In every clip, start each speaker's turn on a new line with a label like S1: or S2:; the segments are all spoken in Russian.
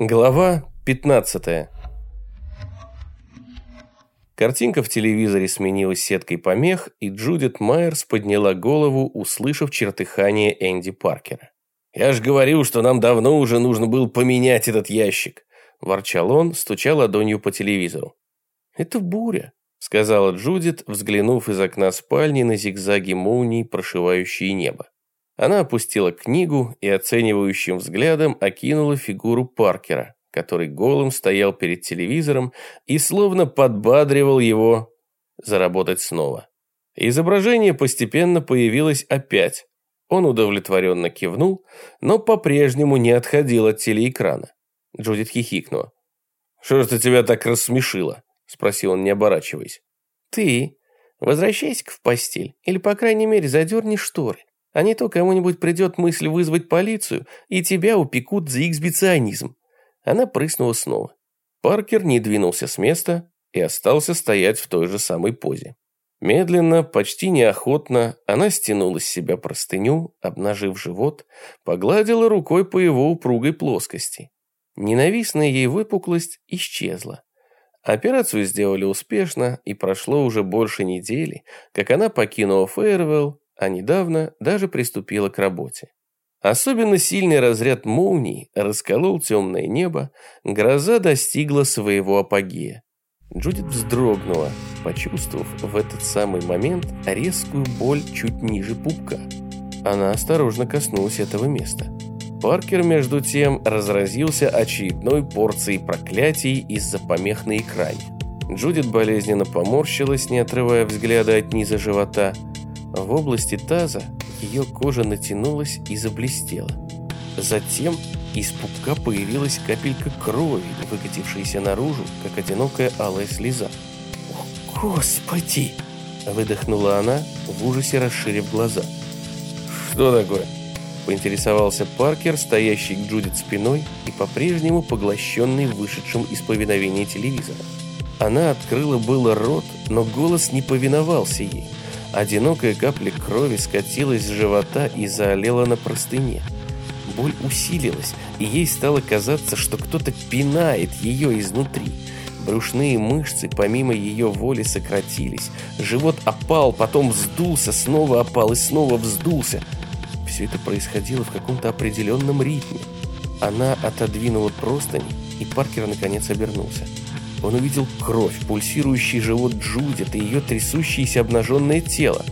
S1: Глава 15. Картинка в телевизоре сменилась сеткой помех, и Джудит Майерс подняла голову, услышав чертыхание Энди Паркера. «Я ж говорил, что нам давно уже нужно было поменять этот ящик», – ворчал он, стуча ладонью по телевизору. «Это буря», – сказала Джудит, взглянув из окна спальни на зигзаги молний, прошивающие небо. Она опустила книгу и оценивающим взглядом окинула фигуру Паркера, который голым стоял перед телевизором и словно подбадривал его заработать снова. Изображение постепенно появилось опять. Он удовлетворенно кивнул, но по-прежнему не отходил от телеэкрана. Джудит хихикнула. «Что же тебя так рассмешило?» – спросил он, не оборачиваясь. «Ты. Возвращайся-ка в постель, или, по крайней мере, задерни шторы. А не то кому-нибудь придет мысль вызвать полицию, и тебя упекут за эксбиционизм. Она прыснула снова. Паркер не двинулся с места и остался стоять в той же самой позе. Медленно, почти неохотно, она стянула с себя простыню, обнажив живот, погладила рукой по его упругой плоскости. Ненавистная ей выпуклость исчезла. Операцию сделали успешно, и прошло уже больше недели, как она покинула Фейервелл а недавно даже приступила к работе. Особенно сильный разряд молний расколол темное небо, гроза достигла своего апогея. Джудит вздрогнула, почувствовав в этот самый момент резкую боль чуть ниже пупка. Она осторожно коснулась этого места. Паркер, между тем, разразился очередной порцией проклятий из-за помех на экране. Джудит болезненно поморщилась, не отрывая взгляда от низа живота – в области таза ее кожа натянулась и заблестела. Затем из пупка появилась капелька крови, выкатившаяся наружу, как одинокая алая слеза. «О, Господи!» – выдохнула она, в ужасе расширив глаза. «Что такое?» – поинтересовался Паркер, стоящий к Джудит спиной и по-прежнему поглощенный вышедшим из повиновения телевизора. Она открыла было рот, но голос не повиновался ей – Одинокая капля крови скатилась с живота и заолела на простыне. Боль усилилась, и ей стало казаться, что кто-то пинает ее изнутри. Брюшные мышцы помимо ее воли сократились. Живот опал, потом вздулся, снова опал и снова вздулся. Все это происходило в каком-то определенном ритме. Она отодвинула простыни, и Паркер наконец обернулся. Он увидел кровь, пульсирующий живот Джудит и ее трясущееся обнаженное тело.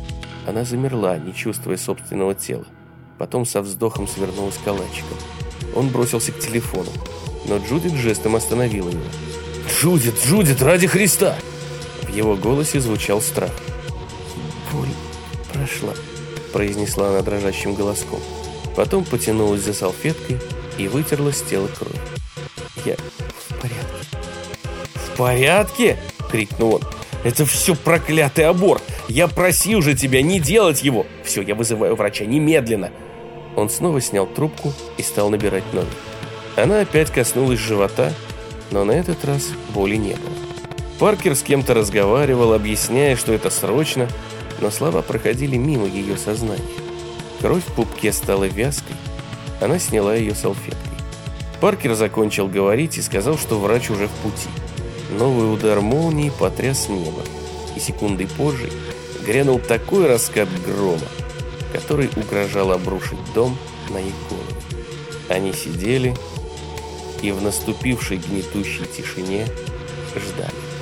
S1: Она замерла, не чувствуя собственного тела. Потом со вздохом свернулась калачиком. Он бросился к телефону, но Джудит жестом остановила его. «Джудит, Джудит, ради Христа!» В его голосе звучал страх. «Боль прошла», – произнесла она дрожащим голоском. Потом потянулась за салфеткой и вытерла с тела кровь. «Я в порядке» порядке?» – крикнул он. «Это все проклятый аборт! Я просил же тебя не делать его! Все, я вызываю врача немедленно!» Он снова снял трубку и стал набирать номер. Она опять коснулась живота, но на этот раз боли не было. Паркер с кем-то разговаривал, объясняя, что это срочно, но слова проходили мимо ее сознания. Кровь в пупке стала вязкой, она сняла ее салфеткой. Паркер закончил говорить и сказал, что врач уже в пути. Новый удар молнии потряс небо, и секундой позже грянул такой раскат грома, который угрожал обрушить дом на их головы. Они сидели и в наступившей гнетущей тишине ждали.